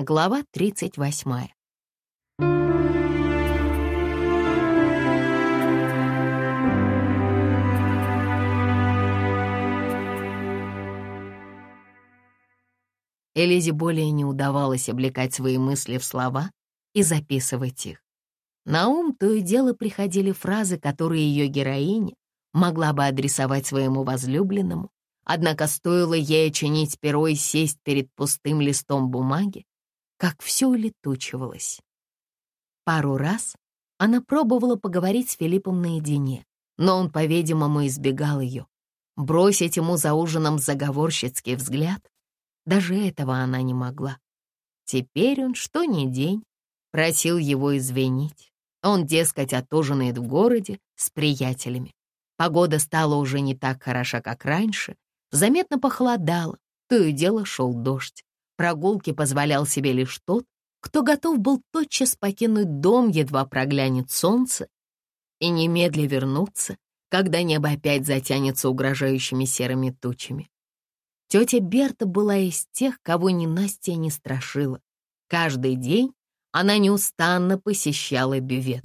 Глава 38. Элизе более не удавалось облекать свои мысли в слова и записывать их. На ум то и дело приходили фразы, которые ее героиня могла бы адресовать своему возлюбленному, однако стоило ей очинить перо и сесть перед пустым листом бумаги, как все улетучивалось. Пару раз она пробовала поговорить с Филиппом наедине, но он, по-видимому, избегал ее. Бросить ему за ужином заговорщицкий взгляд, даже этого она не могла. Теперь он, что ни день, просил его извинить. Он, дескать, отужинает в городе с приятелями. Погода стала уже не так хороша, как раньше. Заметно похолодало, то и дело шел дождь. Прогулки позволял себе лишь тот, кто готов был тотчас покинуть дом, едва проглянет солнце, и немедля вернуться, когда небо опять затянется угрожающими серыми тучами. Тетя Берта была из тех, кого ни Настя не страшила. Каждый день она неустанно посещала бювет.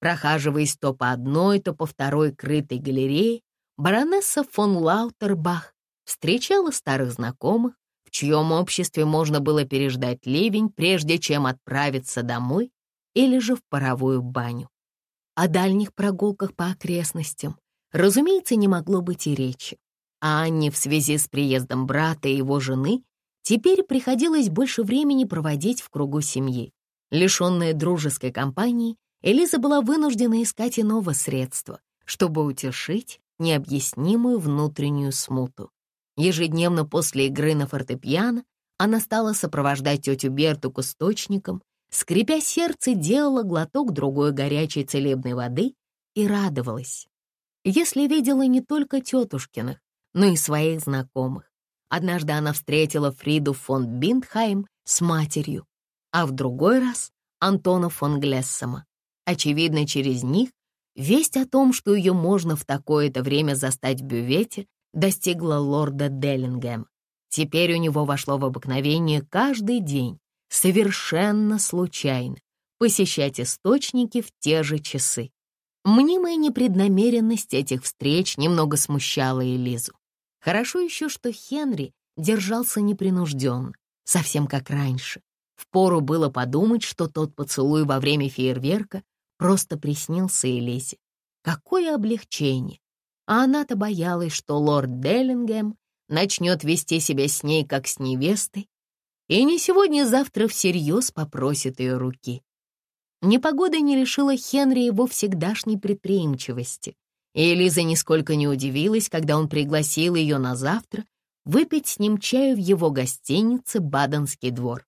Прохаживаясь то по одной, то по второй крытой галерее, баронесса фон Лаутербах встречала старых знакомых, чьем обществе можно было переждать ливень, прежде чем отправиться домой или же в паровую баню. О дальних прогулках по окрестностям, разумеется, не могло быть и речи. А Анне в связи с приездом брата и его жены теперь приходилось больше времени проводить в кругу семьи. Лишенная дружеской компании, Элиза была вынуждена искать иного средства, чтобы утешить необъяснимую внутреннюю смуту. Ежедневно после игры на фортепиано она стала сопровождать тетю Берту к источникам, скрипя сердце, делала глоток другой горячей целебной воды и радовалась. Если видела не только тетушкиных, но и своих знакомых. Однажды она встретила Фриду фон Биндхайм с матерью, а в другой раз — Антона фон Глессома. Очевидно, через них весть о том, что ее можно в такое-то время застать в бювете, достигла лорда Деллингем. Теперь у него вошло в обыкновение каждый день, совершенно случайно, посещать источники в те же часы. Мнимая непреднамеренность этих встреч немного смущала Элизу. Хорошо еще, что Хенри держался непринужденно, совсем как раньше. Впору было подумать, что тот поцелуй во время фейерверка просто приснился Элизе. Какое облегчение! А она-то боялась, что лорд Деллингем начнет вести себя с ней, как с невестой, и не сегодня-завтра всерьез попросит ее руки. Непогода не лишила Хенри его всегдашней предприимчивости, и Элиза нисколько не удивилась, когда он пригласил ее на завтра выпить с ним чаю в его гостинице «Баденский двор».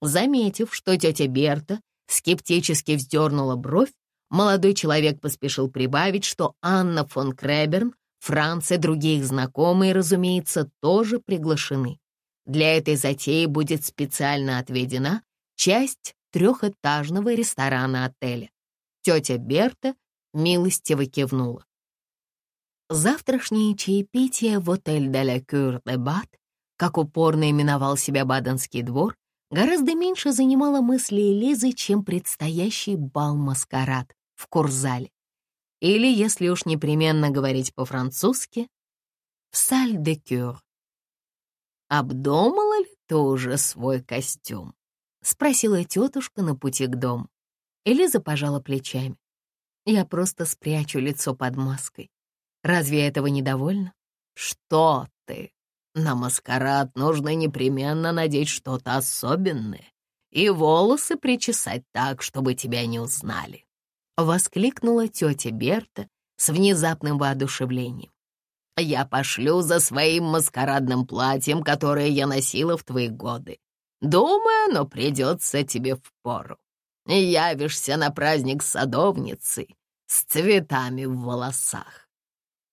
Заметив, что тетя Берта скептически вздернула бровь, молодой человек поспешил прибавить, что Анна фон Креберн, Франц и другие знакомые, разумеется, тоже приглашены. Для этой затеи будет специально отведена часть трехэтажного ресторана отеля. Тетя Берта милостиво кивнула. Завтрашнее чаепитие в отель де ла Кюр Бат, как упорно именовал себя Баденский двор, гораздо меньше занимала мысли Элизы, чем предстоящий бал-маскарад в Курзале. Или, если уж непременно говорить по-французски, в Саль-де-Кюр. «Обдумала ли ты уже свой костюм?» — спросила тетушка на пути к дому. Элиза пожала плечами. «Я просто спрячу лицо под маской. Разве этого недовольно?» «Что ты? На маскарад нужно непременно надеть что-то особенное и волосы причесать так, чтобы тебя не узнали», — воскликнула тетя Берта с внезапным воодушевлением. «Я пошлю за своим маскарадным платьем, которое я носила в твои годы. Думаю, оно придется тебе в пору. Явишься на праздник садовницы с цветами в волосах».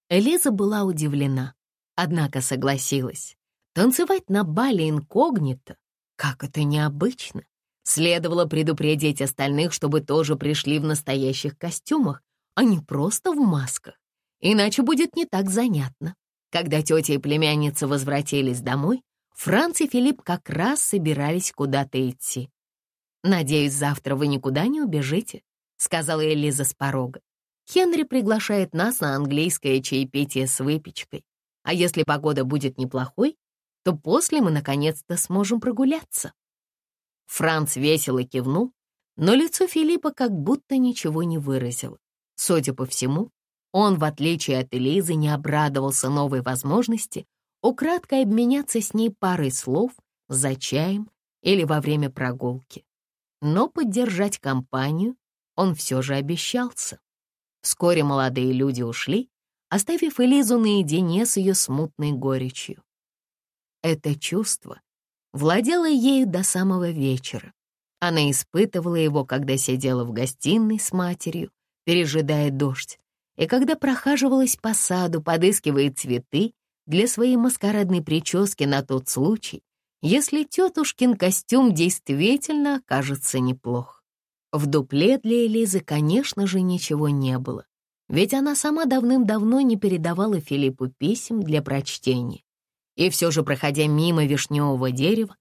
Элиза была удивлена однако согласилась. Танцевать на бале инкогнито, как это необычно. Следовало предупредить остальных, чтобы тоже пришли в настоящих костюмах, а не просто в масках. Иначе будет не так занятно. Когда тетя и племянница возвратились домой, Франц и Филипп как раз собирались куда-то идти. «Надеюсь, завтра вы никуда не убежите», — сказала Элиза с порога. «Хенри приглашает нас на английское чаепитие с выпечкой. А если погода будет неплохой, то после мы наконец-то сможем прогуляться». Франц весело кивнул, но лицо Филиппа как будто ничего не выразило. Судя по всему, он, в отличие от Элизы, не обрадовался новой возможности украдкой обменяться с ней парой слов за чаем или во время прогулки. Но поддержать компанию он все же обещался. Вскоре молодые люди ушли, оставив Элизу наедине с ее смутной горечью. Это чувство владело ею до самого вечера. Она испытывала его, когда сидела в гостиной с матерью, пережидая дождь, и когда прохаживалась по саду, подыскивая цветы для своей маскарадной прически на тот случай, если тетушкин костюм действительно окажется неплох. В дупле для Элизы, конечно же, ничего не было, ведь она сама давным-давно не передавала Филиппу писем для прочтения. И все же, проходя мимо вишневого дерева,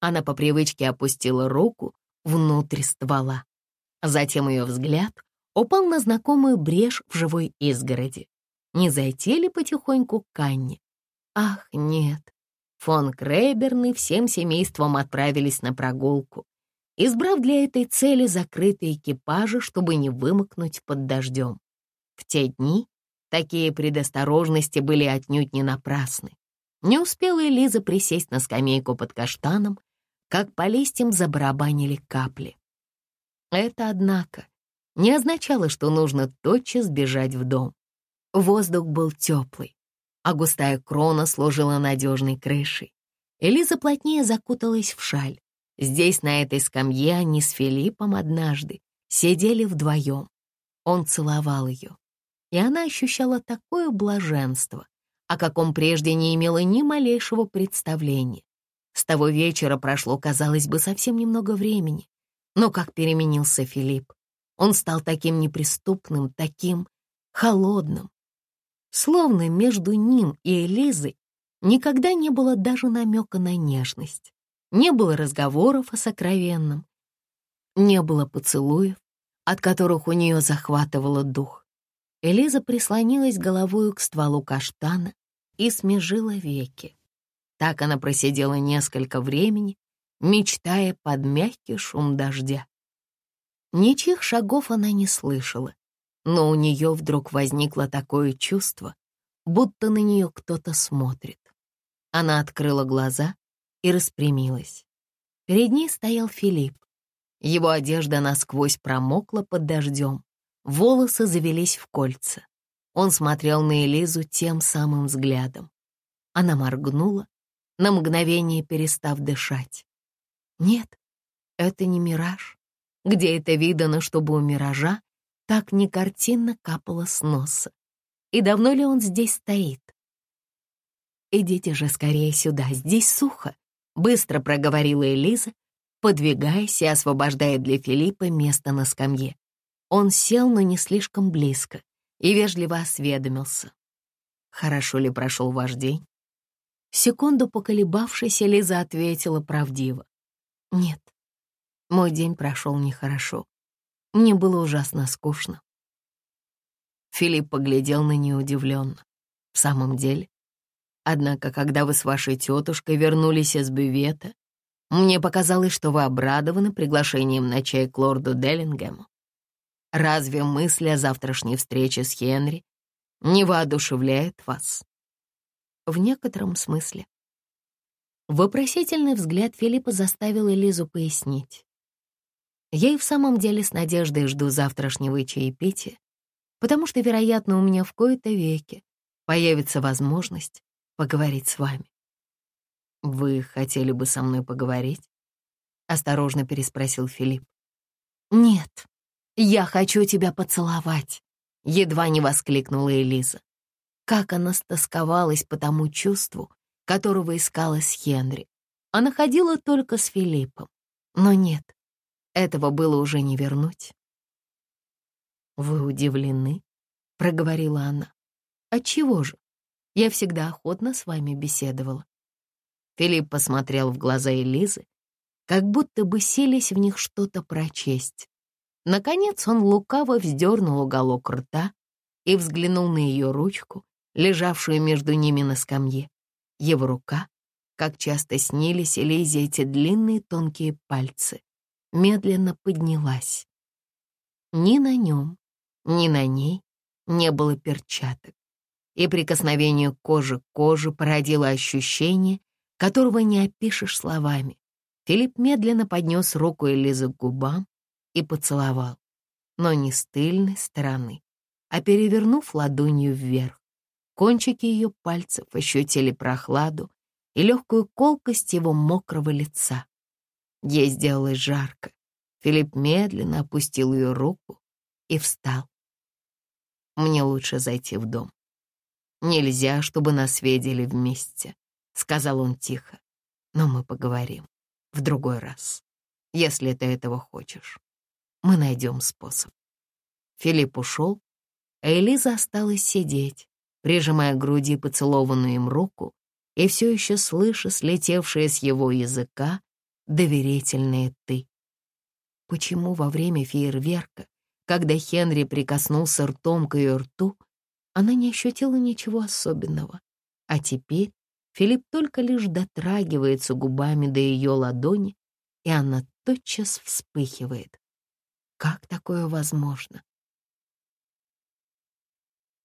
она по привычке опустила руку внутрь ствола. Затем ее взгляд упал на знакомую брешь в живой изгороди. Не зайти ли потихоньку к Анне? Ах, нет. Фон Крейберны всем семейством отправились на прогулку, избрав для этой цели закрытые экипажи, чтобы не вымокнуть под дождем. В те дни такие предосторожности были отнюдь не напрасны. Не успела Элиза присесть на скамейку под каштаном, как по листьям забарабанили капли. Это, однако, не означало, что нужно тотчас бежать в дом. Воздух был теплый, а густая крона служила надежной крышей. Элиза плотнее закуталась в шаль. Здесь, на этой скамье, они с Филиппом однажды сидели вдвоем. Он целовал ее, и она ощущала такое блаженство, о каком прежде не имела ни малейшего представления. С того вечера прошло, казалось бы, совсем немного времени. Но как переменился Филипп. Он стал таким неприступным, таким холодным. Словно между ним и Элизой никогда не было даже намека на нежность. Не было разговоров о сокровенном. Не было поцелуев, от которых у нее захватывало дух. Элиза прислонилась головою к стволу каштана и смежила веки. Так она просидела несколько времени, мечтая под мягкий шум дождя. Ничьих шагов она не слышала, но у нее вдруг возникло такое чувство, будто на нее кто-то смотрит. Она открыла глаза и распрямилась. Перед ней стоял Филипп. Его одежда насквозь промокла под дождем, волосы завелись в кольца. Он смотрел на Элизу тем самым взглядом. Она моргнула, на мгновение перестав дышать. Нет, это не мираж. Где это видано, чтобы у миража так не картинно капало с носа? И давно ли он здесь стоит? «Идите же скорее сюда, здесь сухо», — быстро проговорила Элиза, подвигаясь и освобождая для Филиппа место на скамье. Он сел, но не слишком близко, и вежливо осведомился. «Хорошо ли прошел ваш день?» Секунду поколебавшись, Лиза ответила правдиво. «Нет, мой день прошел нехорошо. Мне было ужасно скучно». Филипп поглядел на нее удивленно. «В самом деле? Однако, когда вы с вашей тетушкой вернулись из бювета, мне показалось, что вы обрадованы приглашением на чай к лорду Деллингему. Разве мысль о завтрашней встрече с Хенри не воодушевляет вас?» в некотором смысле. Вопросительный взгляд Филиппа заставил Элизу пояснить. Я и в самом деле с надеждой жду завтрашнего чаепития, потому что, вероятно, у меня в кои-то веке появится возможность поговорить с вами. «Вы хотели бы со мной поговорить?» — осторожно переспросил Филипп. «Нет, я хочу тебя поцеловать», — едва не воскликнула Элиза. Как она стосковалась по тому чувству, которого искала с Хенри. Она ходила только с Филиппом. Но нет, этого было уже не вернуть. «Вы удивлены?» — проговорила она. «Отчего же? Я всегда охотно с вами беседовала». Филипп посмотрел в глаза Элизы, как будто бы селись в них что-то прочесть. Наконец он лукаво вздернул уголок рта и взглянул на ее ручку, лежавшую между ними на скамье. Его рука, как часто снились Элизе эти длинные тонкие пальцы, медленно поднялась. Ни на нем, ни на ней не было перчаток, и прикосновение кожи к коже породило ощущение, которого не опишешь словами. Филипп медленно поднес руку Элизы к губам и поцеловал, но не с тыльной стороны, а перевернув ладонью вверх. Кончики ее пальцев ощутили прохладу и легкую колкость его мокрого лица. Ей сделалось жарко. Филипп медленно опустил ее руку и встал. «Мне лучше зайти в дом. Нельзя, чтобы нас видели вместе», — сказал он тихо. «Но мы поговорим в другой раз, если ты этого хочешь. Мы найдем способ». Филипп ушел, а Элиза осталась сидеть, прижимая к груди поцелованную им руку и все еще слыша слетевшее с его языка доверительное «ты». Почему во время фейерверка, когда Хенри прикоснулся ртом к ее рту, она не ощутила ничего особенного, а теперь Филипп только лишь дотрагивается губами до ее ладони, и она тотчас вспыхивает. Как такое возможно?